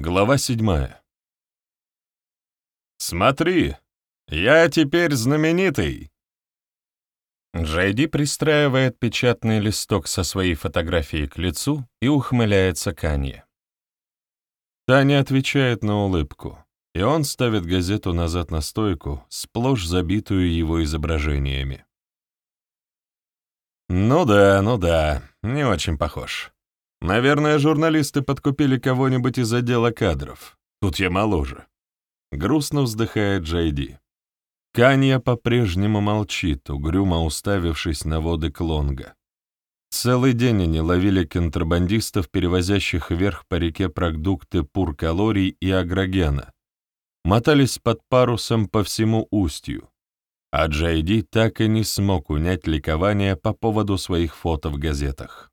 Глава седьмая. «Смотри, я теперь знаменитый!» Джейди пристраивает печатный листок со своей фотографией к лицу и ухмыляется Канье. Таня отвечает на улыбку, и он ставит газету назад на стойку, сплошь забитую его изображениями. «Ну да, ну да, не очень похож. Наверное, журналисты подкупили кого-нибудь из отдела кадров. Тут я моложе. Грустно вздыхает Джейди. Канья по-прежнему молчит, угрюмо уставившись на воды Клонга. Целый день они ловили контрабандистов, перевозящих вверх по реке продукты пур-калорий и агрогена, мотались под парусом по всему устью, а Джейди так и не смог унять ликование по поводу своих фото в газетах.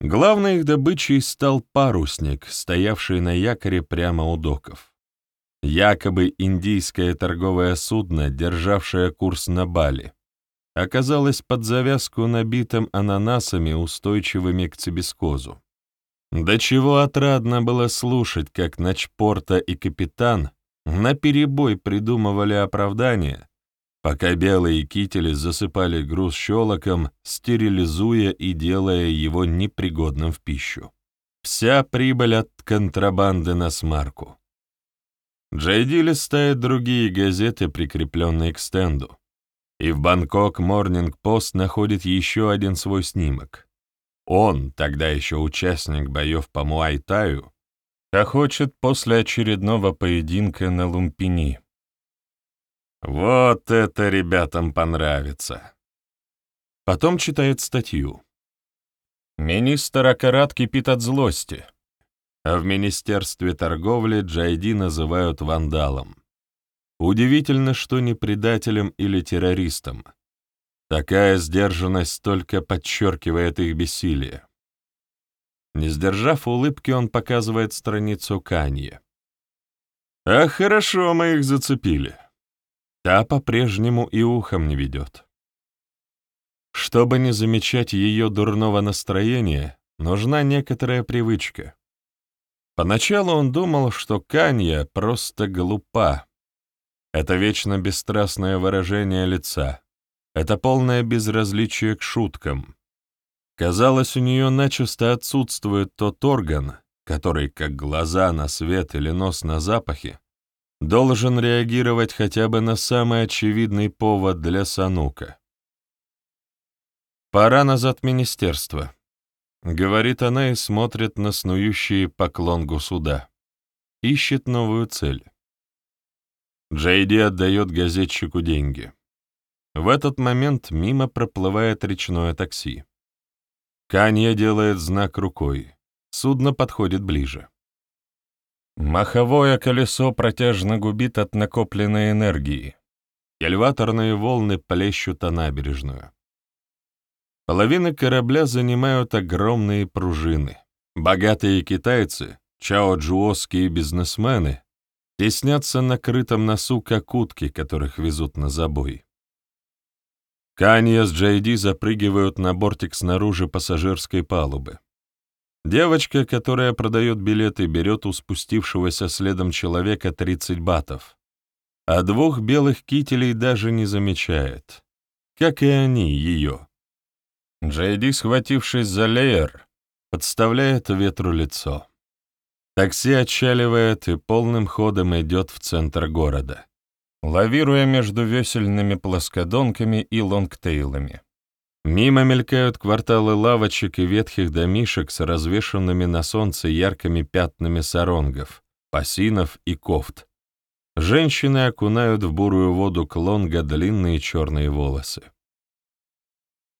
Главной их добычей стал парусник, стоявший на якоре прямо у доков. Якобы индийское торговое судно, державшее курс на Бали, оказалось под завязку набитым ананасами, устойчивыми к цибискозу. До чего отрадно было слушать, как Начпорта и капитан наперебой придумывали оправдания, пока белые кители засыпали груз щелоком, стерилизуя и делая его непригодным в пищу. Вся прибыль от контрабанды на смарку. Джейди листает другие газеты, прикрепленные к стенду, и в Бангкок Morning Post находит еще один свой снимок. Он, тогда еще участник боев по Муай-Таю, хохочет после очередного поединка на Лумпини. Вот это ребятам понравится. Потом читает статью. Министр Акарат кипит от злости, а в Министерстве торговли Джайди называют вандалом. Удивительно, что не предателем или террористом. Такая сдержанность только подчеркивает их бессилие. Не сдержав улыбки, он показывает страницу Канье. «А хорошо мы их зацепили. Та по-прежнему и ухом не ведет. Чтобы не замечать ее дурного настроения, нужна некоторая привычка. Поначалу он думал, что Канья просто глупа. Это вечно бесстрастное выражение лица, это полное безразличие к шуткам. Казалось, у нее начисто отсутствует тот орган, который, как глаза на свет или нос на запахи, должен реагировать хотя бы на самый очевидный повод для Санука. «Пора назад министерство», — говорит она и смотрит на снующие по клонгу суда. Ищет новую цель. Джейди отдает газетчику деньги. В этот момент мимо проплывает речное такси. Канья делает знак рукой. Судно подходит ближе. Маховое колесо протяжно губит от накопленной энергии. Элеваторные волны плещут о набережную. Половины корабля занимают огромные пружины. Богатые китайцы, чао-джуосские бизнесмены, теснятся на крытом носу, как утки, которых везут на забой. Канья с Джейди запрыгивают на бортик снаружи пассажирской палубы. Девочка, которая продает билеты, берет у спустившегося следом человека 30 батов, а двух белых кителей даже не замечает, как и они ее. Джейди, схватившись за леер, подставляет ветру лицо. Такси отчаливает и полным ходом идет в центр города, лавируя между весельными плоскодонками и лонгтейлами. Мимо мелькают кварталы лавочек и ветхих домишек с развешанными на солнце яркими пятнами саронгов, пасинов и кофт. Женщины окунают в бурую воду клонга длинные черные волосы.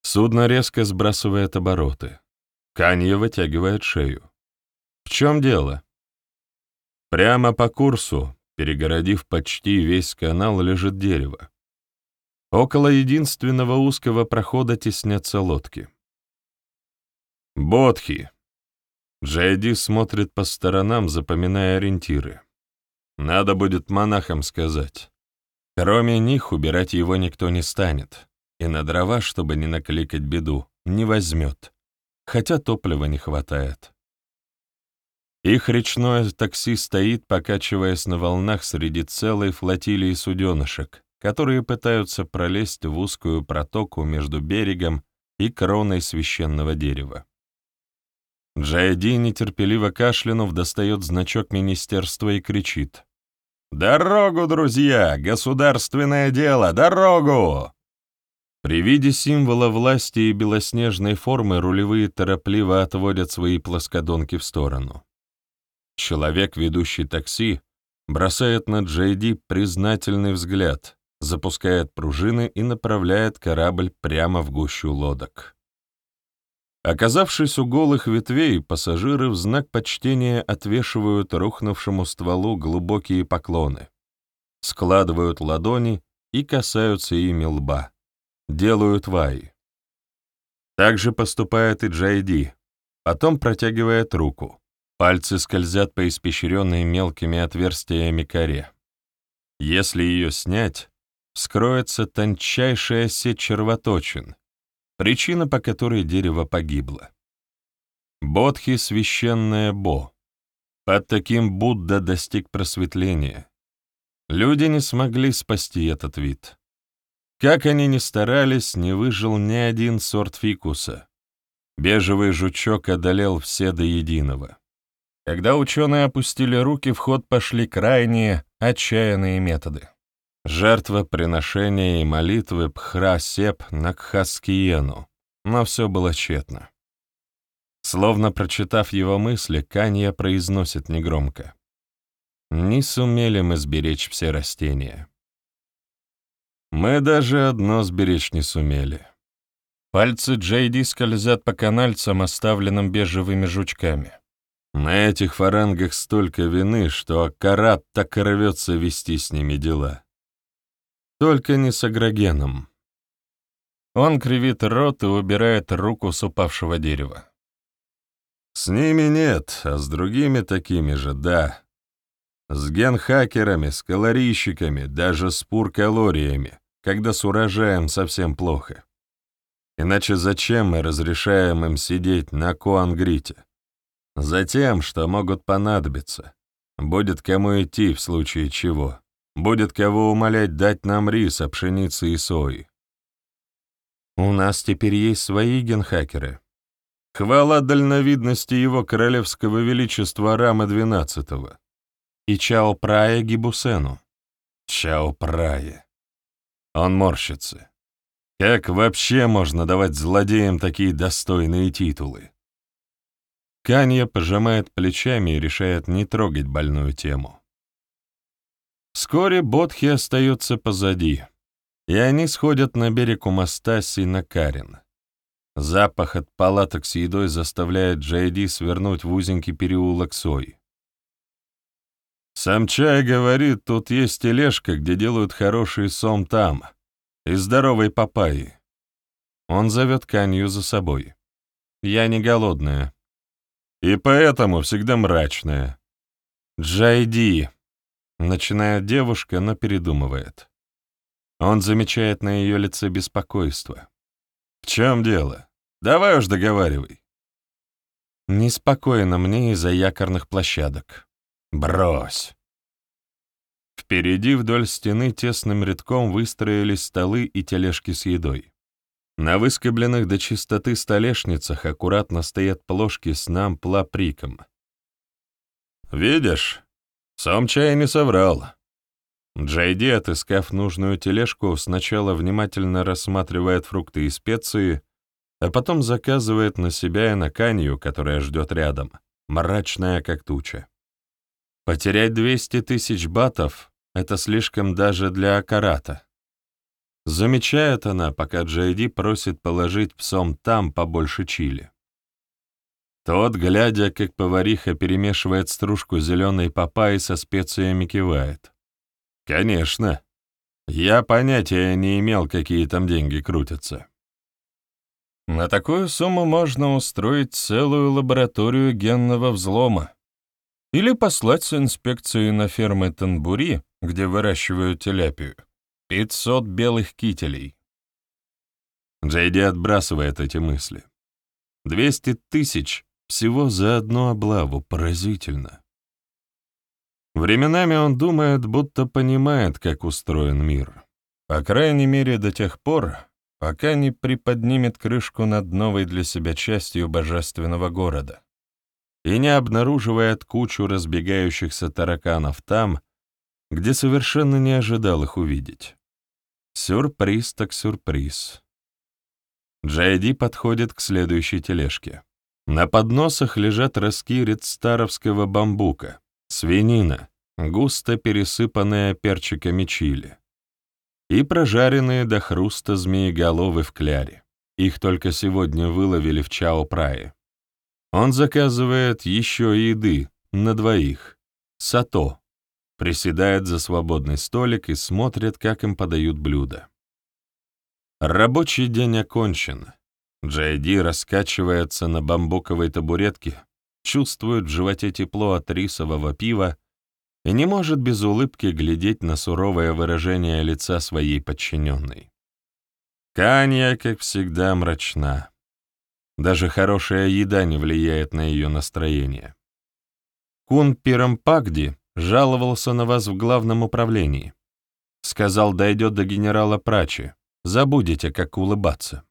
Судно резко сбрасывает обороты. Канье вытягивает шею. В чем дело? Прямо по курсу, перегородив почти весь канал, лежит дерево. Около единственного узкого прохода теснятся лодки. Бодхи. Джейди смотрит по сторонам, запоминая ориентиры. Надо будет монахам сказать. Кроме них убирать его никто не станет, и на дрова, чтобы не накликать беду, не возьмет, хотя топлива не хватает. Их речное такси стоит, покачиваясь на волнах среди целой флотилии суденышек, которые пытаются пролезть в узкую протоку между берегом и кроной священного дерева. Джайди, нетерпеливо кашлянув, достает значок министерства и кричит. «Дорогу, друзья! Государственное дело! Дорогу!» При виде символа власти и белоснежной формы рулевые торопливо отводят свои плоскодонки в сторону. Человек, ведущий такси, бросает на Джейди признательный взгляд, запускает пружины и направляет корабль прямо в гущу лодок. Оказавшись у голых ветвей, пассажиры в знак почтения отвешивают рухнувшему стволу глубокие поклоны, складывают ладони и касаются ими лба, делают ваи. Так же поступает и Джайди, потом протягивает руку. Пальцы скользят по испещренной мелкими отверстиями коре. Если ее снять, вскроется тончайшая сеть червоточин, причина, по которой дерево погибло. Бодхи — священное Бо. Под таким Будда достиг просветления. Люди не смогли спасти этот вид. Как они ни старались, не выжил ни один сорт фикуса. Бежевый жучок одолел все до единого. Когда ученые опустили руки, в ход пошли крайние, отчаянные методы. Жертвоприношения и молитвы Пхра-Сеп на Кхаскиену, но все было тщетно. Словно прочитав его мысли, Канья произносит негромко. «Не сумели мы сберечь все растения. Мы даже одно сберечь не сумели». Пальцы Джейди скользят по канальцам, оставленным бежевыми жучками. На этих фарангах столько вины, что Акарат так и рвется вести с ними дела. Только не с агрогеном. Он кривит рот и убирает руку с упавшего дерева. С ними нет, а с другими такими же, да. С генхакерами, с калорийщиками, даже с пур-калориями, когда с урожаем совсем плохо. Иначе зачем мы разрешаем им сидеть на Куангрите? Затем, что могут понадобиться. Будет кому идти в случае чего. Будет кого умолять дать нам риса, пшеницы и сои. У нас теперь есть свои генхакеры. Хвала дальновидности его королевского величества Рама XII и Чао Прая Гибусену. Чао Прая. Он морщится. Как вообще можно давать злодеям такие достойные титулы? Канья пожимает плечами и решает не трогать больную тему. Вскоре Бодхи остается позади, и они сходят на берег у моста Синакарин. Запах от палаток с едой заставляет Джейди свернуть в узенький переулок Сой. Сам чай говорит, тут есть тележка, где делают хороший сом там, и здоровой папайи. Он зовет Канью за собой. Я не голодная. И поэтому всегда мрачная. «Джайди», — начинает девушка, но передумывает. Он замечает на ее лице беспокойство. «В чем дело? Давай уж договаривай». «Неспокойно мне из-за якорных площадок». «Брось». Впереди вдоль стены тесным рядком выстроились столы и тележки с едой. На выскобленных до чистоты столешницах аккуратно стоят плошки с нампла-приком. «Видишь, сам чай не соврал». Джайди, отыскав нужную тележку, сначала внимательно рассматривает фрукты и специи, а потом заказывает на себя и на Канью, которая ждет рядом, мрачная как туча. Потерять 200 тысяч батов — это слишком даже для Акарата. Замечает она, пока Джейди просит положить псом там побольше чили. Тот, глядя, как повариха перемешивает стружку зеленой папайи со специями, кивает. «Конечно. Я понятия не имел, какие там деньги крутятся». На такую сумму можно устроить целую лабораторию генного взлома. Или послать с инспекцией на фермы Танбури, где выращивают теляпию, Пятьсот белых кителей. Джейди отбрасывает эти мысли. Двести тысяч Всего за одну облаву, поразительно. Временами он думает, будто понимает, как устроен мир. По крайней мере, до тех пор, пока не приподнимет крышку над новой для себя частью божественного города и не обнаруживает кучу разбегающихся тараканов там, где совершенно не ожидал их увидеть. Сюрприз так сюрприз. Джайди подходит к следующей тележке. На подносах лежат ростки редстаровского бамбука, свинина, густо пересыпанная перчиками чили, и прожаренные до хруста змееголовы в кляре. Их только сегодня выловили в Чао-Прае. Он заказывает еще еды на двоих. Сато. Приседает за свободный столик и смотрит, как им подают блюда. Рабочий день окончен. Джайди раскачивается на бамбуковой табуретке, чувствует в животе тепло от рисового пива и не может без улыбки глядеть на суровое выражение лица своей подчиненной. Канья, как всегда, мрачна. Даже хорошая еда не влияет на ее настроение. Кун Пирампагди жаловался на вас в главном управлении. Сказал, дойдет до генерала Прачи. Забудете, как улыбаться.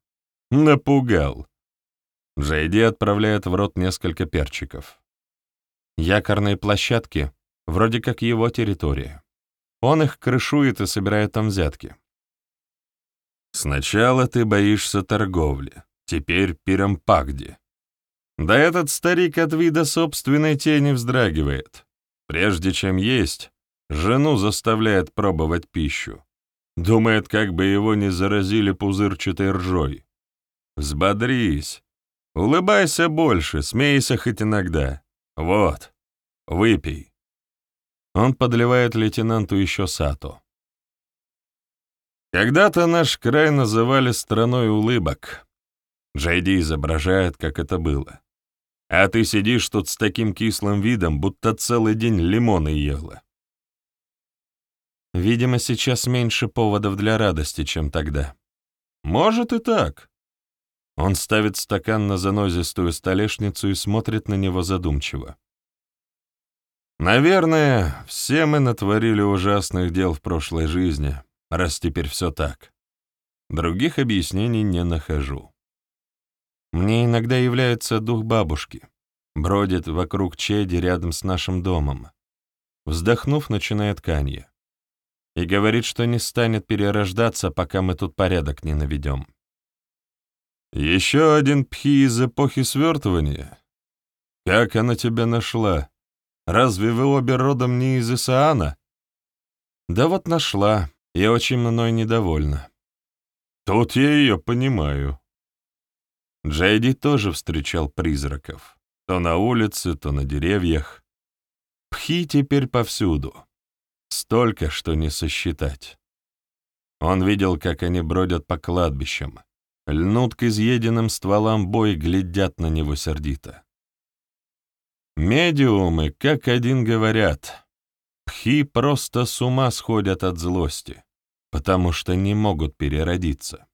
Напугал. Джейди отправляет в рот несколько перчиков. Якорные площадки — вроде как его территория. Он их крышует и собирает там взятки. Сначала ты боишься торговли, теперь Пирампагди. Да этот старик от вида собственной тени вздрагивает. Прежде чем есть, жену заставляет пробовать пищу. Думает, как бы его не заразили пузырчатой ржой. Взбодрись. Улыбайся больше, смейся хоть иногда. Вот, выпей. Он подливает лейтенанту еще сато. Когда-то наш край называли страной улыбок. Джейди изображает, как это было. А ты сидишь тут с таким кислым видом, будто целый день лимоны ела. Видимо, сейчас меньше поводов для радости, чем тогда. Может и так. Он ставит стакан на занозистую столешницу и смотрит на него задумчиво. Наверное, все мы натворили ужасных дел в прошлой жизни, раз теперь все так. Других объяснений не нахожу. Мне иногда является дух бабушки, бродит вокруг Чеди рядом с нашим домом. Вздохнув, начинает Канье и говорит, что не станет перерождаться, пока мы тут порядок не наведем. «Еще один пхи из эпохи свертывания? Как она тебя нашла? Разве вы обе родом не из Исаана?» «Да вот нашла, и очень мной недовольна». «Тут я ее понимаю». Джейди тоже встречал призраков. То на улице, то на деревьях. Пхи теперь повсюду. Столько, что не сосчитать. Он видел, как они бродят по кладбищам, льнут к изъеденным стволам бой, глядят на него сердито. Медиумы, как один говорят, пхи просто с ума сходят от злости, потому что не могут переродиться.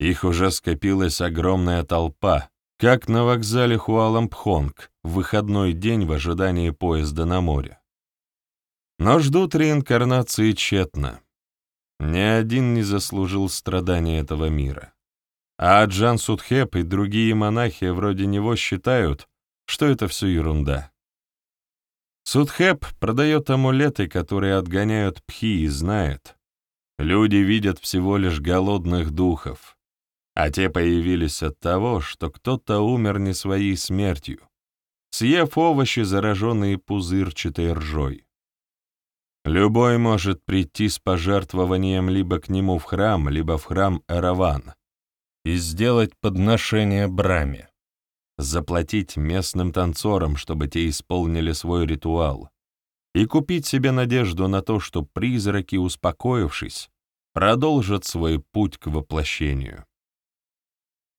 Их уже скопилась огромная толпа, как на вокзале Хуалампхонг в выходной день в ожидании поезда на море. Но ждут реинкарнации тщетно. Ни один не заслужил страдания этого мира. А Джан Судхеп и другие монахи вроде него считают, что это все ерунда. Судхеп продает амулеты, которые отгоняют пхи, и знает. Люди видят всего лишь голодных духов, а те появились от того, что кто-то умер не своей смертью, съев овощи, зараженные пузырчатой ржой. Любой может прийти с пожертвованием либо к нему в храм, либо в храм Эраван и сделать подношение Браме, заплатить местным танцорам, чтобы те исполнили свой ритуал, и купить себе надежду на то, что призраки, успокоившись, продолжат свой путь к воплощению.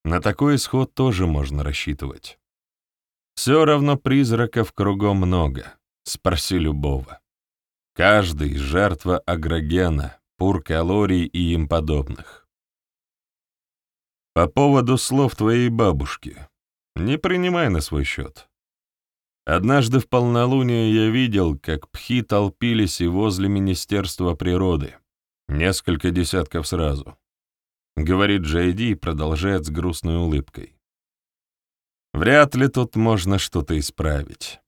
На такой исход тоже можно рассчитывать. Все равно призраков кругом много, спроси любого. Каждый — жертва агрогена, пур калорий и им подобных. По поводу слов твоей бабушки. не принимай на свой счет. Однажды в полнолуние я видел, как пхи толпились и возле Министерства природы. Несколько десятков сразу. Говорит Джейди и продолжает с грустной улыбкой. Вряд ли тут можно что-то исправить.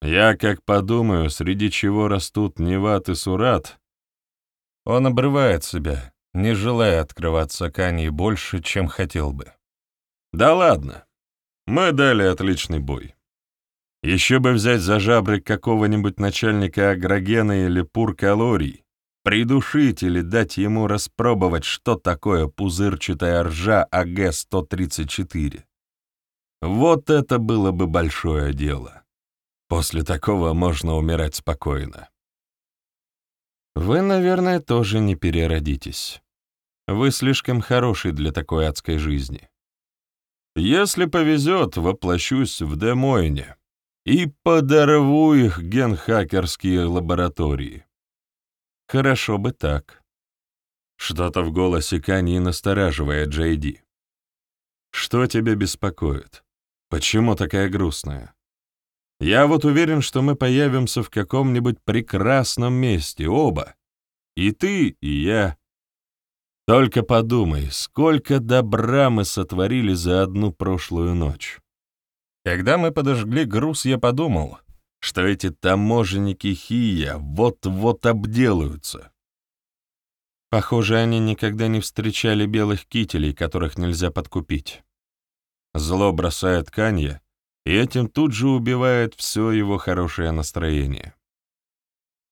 Я как подумаю, среди чего растут Неват и Сурат, он обрывает себя, не желая открываться Канье больше, чем хотел бы. Да ладно, мы дали отличный бой. Еще бы взять за жабры какого-нибудь начальника агрогена или пур-калорий, придушить или дать ему распробовать, что такое пузырчатая ржа АГ-134. Вот это было бы большое дело. После такого можно умирать спокойно. Вы, наверное, тоже не переродитесь. Вы слишком хороший для такой адской жизни. Если повезет, воплощусь в Демойне и подорву их генхакерские лаборатории. Хорошо бы так. Что-то в голосе Кани настораживает Джейди. Что тебя беспокоит? Почему такая грустная? Я вот уверен, что мы появимся в каком-нибудь прекрасном месте, оба. И ты, и я. Только подумай, сколько добра мы сотворили за одну прошлую ночь. Когда мы подожгли груз, я подумал, что эти таможенники Хия вот-вот обделаются. Похоже, они никогда не встречали белых кителей, которых нельзя подкупить. Зло бросает Канье, и этим тут же убивает все его хорошее настроение.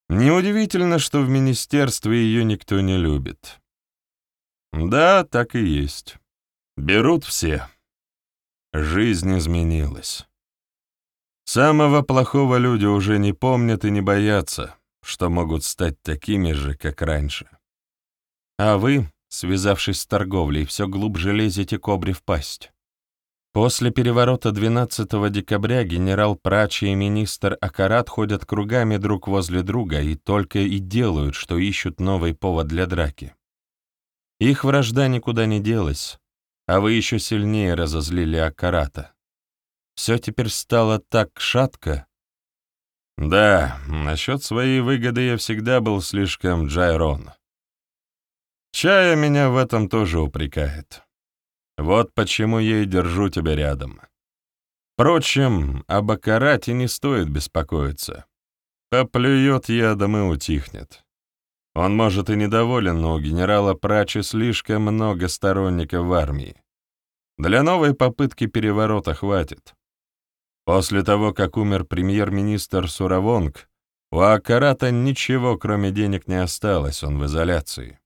Неудивительно, что в министерстве ее никто не любит. Да, так и есть. Берут все. Жизнь изменилась. Самого плохого люди уже не помнят и не боятся, что могут стать такими же, как раньше. А вы, связавшись с торговлей, все глубже лезете кобре в пасть. После переворота 12 декабря генерал Прачи и министр Акарат ходят кругами друг возле друга и только и делают, что ищут новый повод для драки. Их вражда никуда не делась, а вы еще сильнее разозлили Акарата. Все теперь стало так шатко. Да, насчет своей выгоды я всегда был слишком джайрон. Чая меня в этом тоже упрекает. Вот почему я и держу тебя рядом. Впрочем, об Акарате не стоит беспокоиться. Поплюет ядом и утихнет. Он, может, и недоволен, но у генерала Прачи слишком много сторонников в армии. Для новой попытки переворота хватит. После того, как умер премьер-министр Суравонг, у Акарата ничего, кроме денег, не осталось, он в изоляции.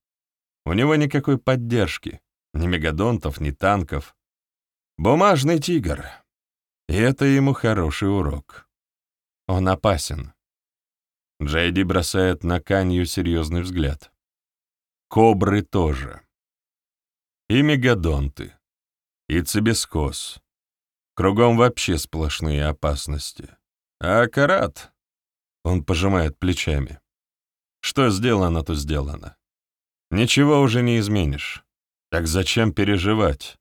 У него никакой поддержки, ни мегадонтов, ни танков. Бумажный тигр. И это ему хороший урок. Он опасен. Джейди бросает на Канью серьезный взгляд. Кобры тоже. И мегадонты. И цибискос. Кругом вообще сплошные опасности. А Карат? Он пожимает плечами. Что сделано, то сделано. Ничего уже не изменишь. Так зачем переживать?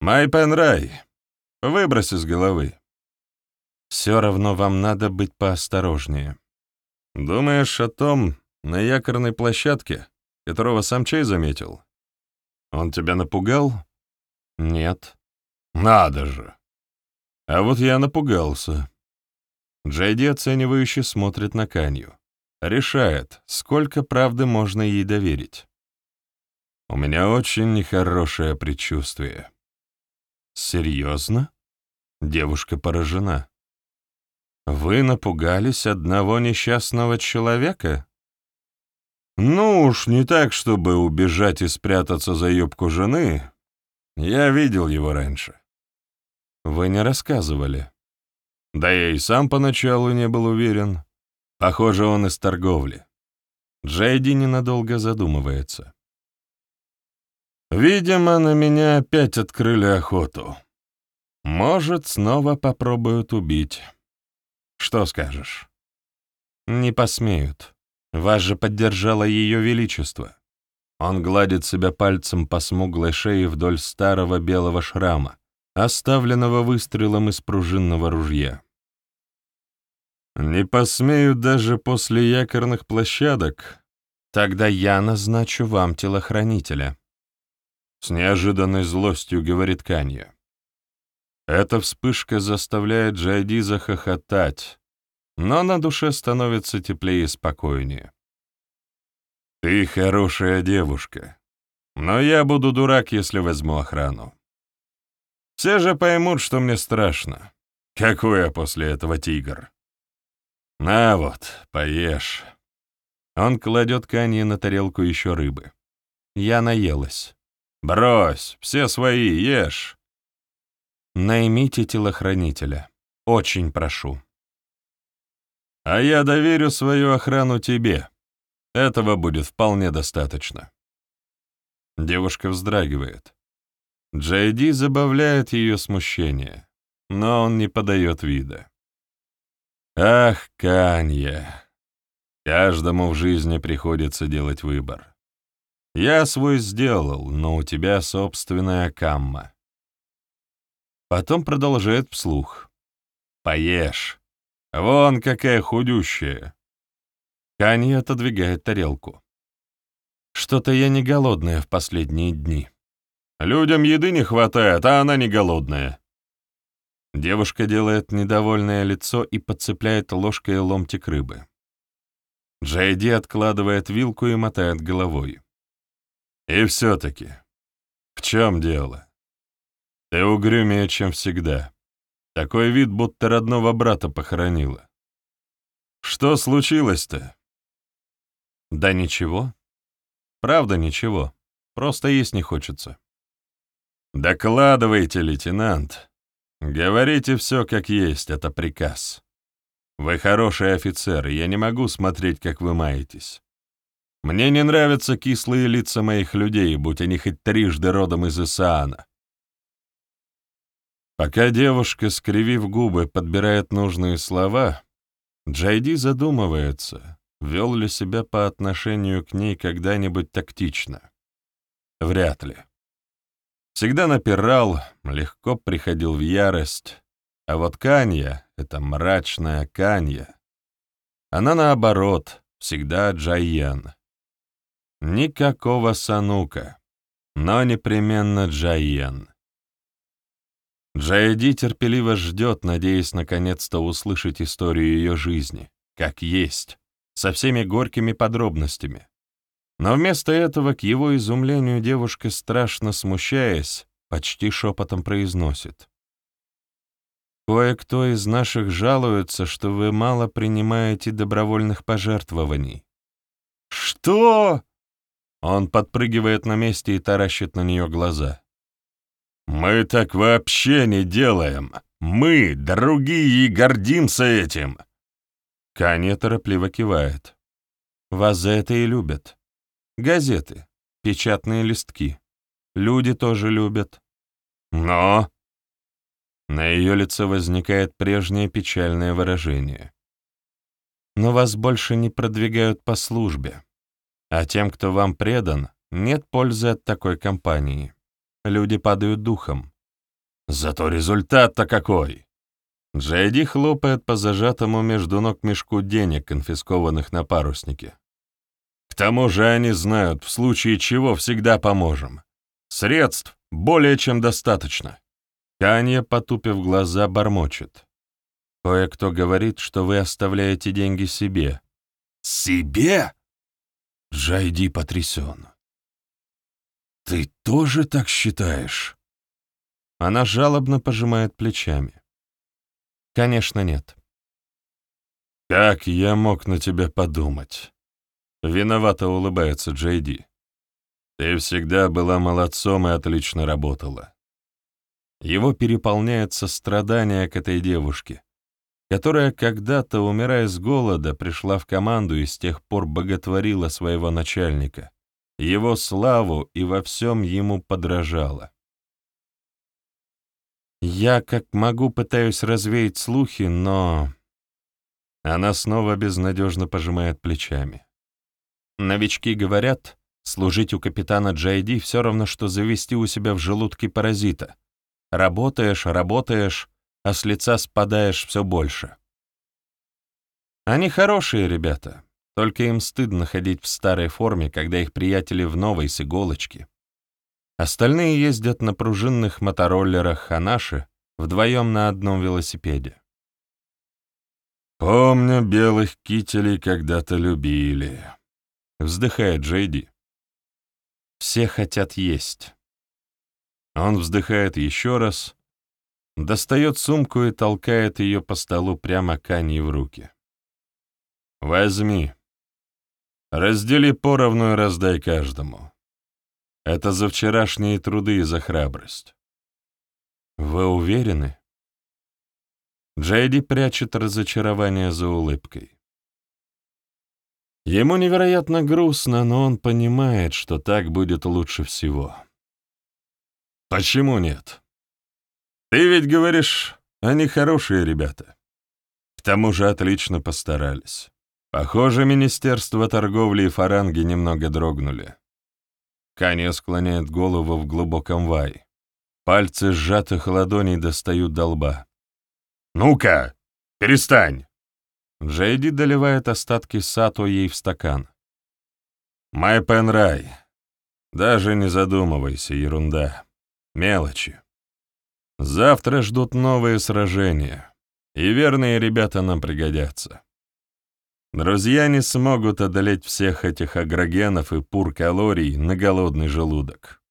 Май Пенрай, выбрось из головы. Все равно вам надо быть поосторожнее. Думаешь о том, на якорной площадке, которого сам Чей заметил? Он тебя напугал? Нет. Надо же. А вот я напугался. Джейди оценивающе смотрит на Канью. Решает, сколько правды можно ей доверить. У меня очень нехорошее предчувствие. Серьезно? Девушка поражена. Вы напугались одного несчастного человека? Ну уж не так, чтобы убежать и спрятаться за юбку жены. Я видел его раньше. Вы не рассказывали. Да я и сам поначалу не был уверен. Похоже, он из торговли. Джейди ненадолго задумывается. Видимо, на меня опять открыли охоту. Может, снова попробуют убить. Что скажешь? Не посмеют. Вас же поддержало ее величество. Он гладит себя пальцем по смуглой шее вдоль старого белого шрама, оставленного выстрелом из пружинного ружья. «Не посмею даже после якорных площадок. Тогда я назначу вам телохранителя», — с неожиданной злостью говорит Канья. Эта вспышка заставляет Джайди захохотать, но на душе становится теплее и спокойнее. «Ты хорошая девушка, но я буду дурак, если возьму охрану. Все же поймут, что мне страшно. Какой я после этого тигр? На вот, поешь». Он кладет Канье на тарелку еще рыбы. Я наелась. «Брось, все свои, ешь!» «Наймите телохранителя. Очень прошу». «А я доверю свою охрану тебе. Этого будет вполне достаточно». Девушка вздрагивает. Джейди забавляет ее смущение, но он не подает вида. «Ах, Канья!» Каждому в жизни приходится делать выбор. Я свой сделал, но у тебя собственная камма. Потом продолжает вслух. Поешь. Вон какая худющая. Кани отодвигает тарелку. Что-то я не голодная в последние дни. Людям еды не хватает, а она не голодная. Девушка делает недовольное лицо и подцепляет ложкой ломтик рыбы. Джейди откладывает вилку и мотает головой. «И все-таки, в чем дело? Ты угрюмее, чем всегда. Такой вид, будто родного брата похоронила. Что случилось-то?» «Да ничего. Правда ничего. Просто есть не хочется». «Докладывайте, лейтенант. Говорите все как есть, это приказ». Вы хороший офицер, и я не могу смотреть, как вы маетесь. Мне не нравятся кислые лица моих людей, будь они хоть трижды родом из Исаана. Пока девушка, скривив губы, подбирает нужные слова, Джайди задумывается, вел ли себя по отношению к ней когда-нибудь тактично. Вряд ли. Всегда напирал, легко приходил в ярость, а вот Канья — это мрачная Канья. Она, наоборот, всегда Джайен. Никакого Санука, но непременно Джайен. Джайди терпеливо ждет, надеясь наконец-то услышать историю ее жизни, как есть, со всеми горькими подробностями. Но вместо этого, к его изумлению, девушка, страшно смущаясь, почти шепотом произносит. Кое-кто из наших жалуется, что вы мало принимаете добровольных пожертвований. Что? Он подпрыгивает на месте и таращит на нее глаза. Мы так вообще не делаем. Мы, другие, гордимся этим. Каня торопливо кивает. Вас за это и любят. Газеты, печатные листки. Люди тоже любят. Но на ее лице возникает прежнее печальное выражение. Но вас больше не продвигают по службе, а тем, кто вам предан, нет пользы от такой компании. Люди падают духом. Зато результат-то какой! Джейди хлопает по зажатому между ног мешку денег, конфискованных на паруснике. К тому же они знают, в случае чего всегда поможем. Средств более чем достаточно. Канья, потупив глаза, бормочет. Кое-кто говорит, что вы оставляете деньги себе. Себе? Джайди потрясен. Ты тоже так считаешь? Она жалобно пожимает плечами. Конечно, нет. Как я мог на тебя подумать? Виновато улыбается Джейди. Ты всегда была молодцом и отлично работала. Его переполняет сострадание к этой девушке, которая когда-то, умирая с голода, пришла в команду и с тех пор боготворила своего начальника, его славу и во всем ему подражала. Я, как могу, пытаюсь развеять слухи, но... Она снова безнадежно пожимает плечами. Новички говорят, служить у капитана Джайди все равно, что завести у себя в желудке паразита — работаешь, работаешь, а с лица спадаешь все больше. Они хорошие ребята, только им стыдно ходить в старой форме, когда их приятели в новой с иголочки. Остальные ездят на пружинных мотороллерах, а наши — вдвоем на одном велосипеде. «Помню, белых кителей когда-то любили», — вздыхает Джейди. «Все хотят есть». Он вздыхает еще раз, достает сумку и толкает ее по столу прямо Канье в руки. «Возьми. Раздели поровну и раздай каждому. Это за вчерашние труды и за храбрость». «Вы уверены?» Джейди прячет разочарование за улыбкой. Ему невероятно грустно, но он понимает, что так будет лучше всего. «Почему нет? Ты ведь говоришь, они хорошие ребята. К тому же отлично постарались. Похоже, Министерство торговли и фаранги немного дрогнули». Канья склоняет голову в глубоком вай. Пальцы сжатых ладоней достают до лба. «Ну-ка, перестань!» Джейди доливает остатки сато ей в стакан. «Май Пенрай, даже не задумывайся, ерунда. Мелочи. Завтра ждут новые сражения, и верные ребята нам пригодятся. Друзья не смогут одолеть всех этих агрогенов и пур калорий на голодный желудок.